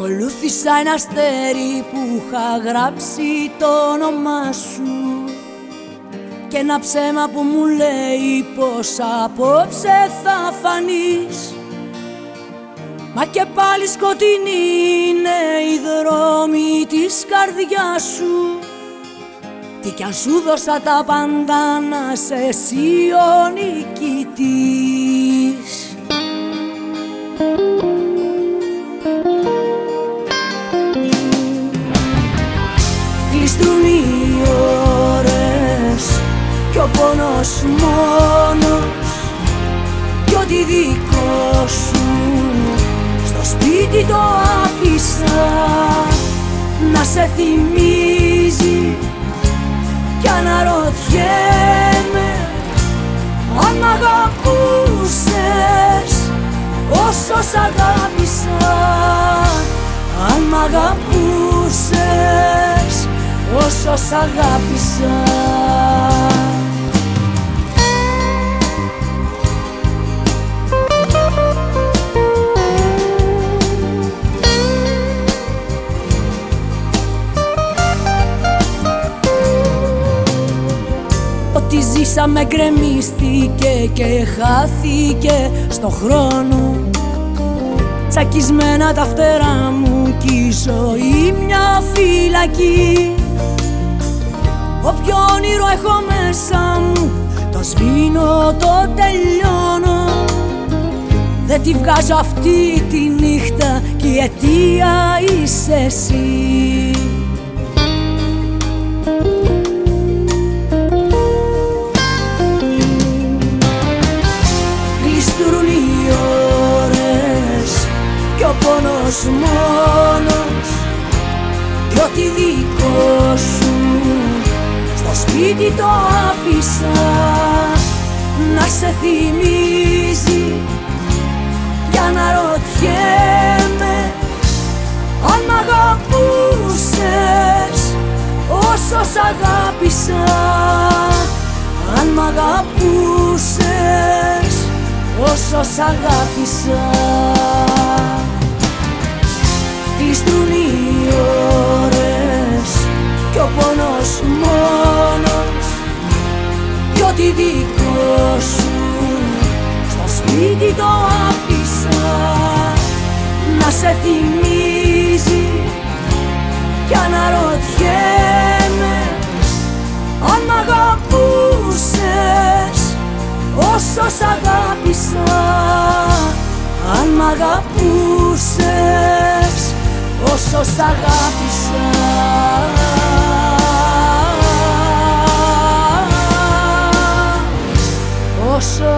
Βούθησα ένα αστέρι που είχα γράψει το όνομά σου. Και ένα ψέμα που μου λέει πως απόψε θα φανείς. Μα και πάλι σκοτεινή είναι η δρόμη της καρδιάς σου. Τι κι αν σου δώσα τα πάντα να σε εσύ ο νικητής Κλειστούν οι ώρες κι ο πόνος μόνος κι ό,τι δικό σου. Σπίτι το άφησα να σε θυμίζει κι αναρωτιέμαι αν μ' αγαπούσες όσο σ' αγάπησα. Αν μ' αγαπούσες όσο σ' αγάπησα. Ό,τι ζήσαμε γκρεμίστηκε και χάθηκε στο χρόνο. Τσακισμένα τα φτερά μου κι η ζωή μια φυλακή Όποιο όνειρο έχω μέσα μου το σβήνω, το τελειώνω. Δεν τη βγάζω αυτή τη νύχτα κι η αιτία είσαι εσύ. Μόνος μόνος κι ό,τι δικό σου στο σπίτι το άφησα. Να σε θυμίζει για να ρωτιέμαι αν μ' αγαπούσες όσο σ' αγάπησα. Αν μ' αγαπούσες όσο σ' αγάπησα. Κλειστούν δικό σου. Στο σπίτι το άφησα. Να σε θυμίζει κι αναρωτιέμαι αν μ' αγαπούσες όσο σ' αγάπησα. Αν μ' αγαπούσες όσο σ' αγάπησα so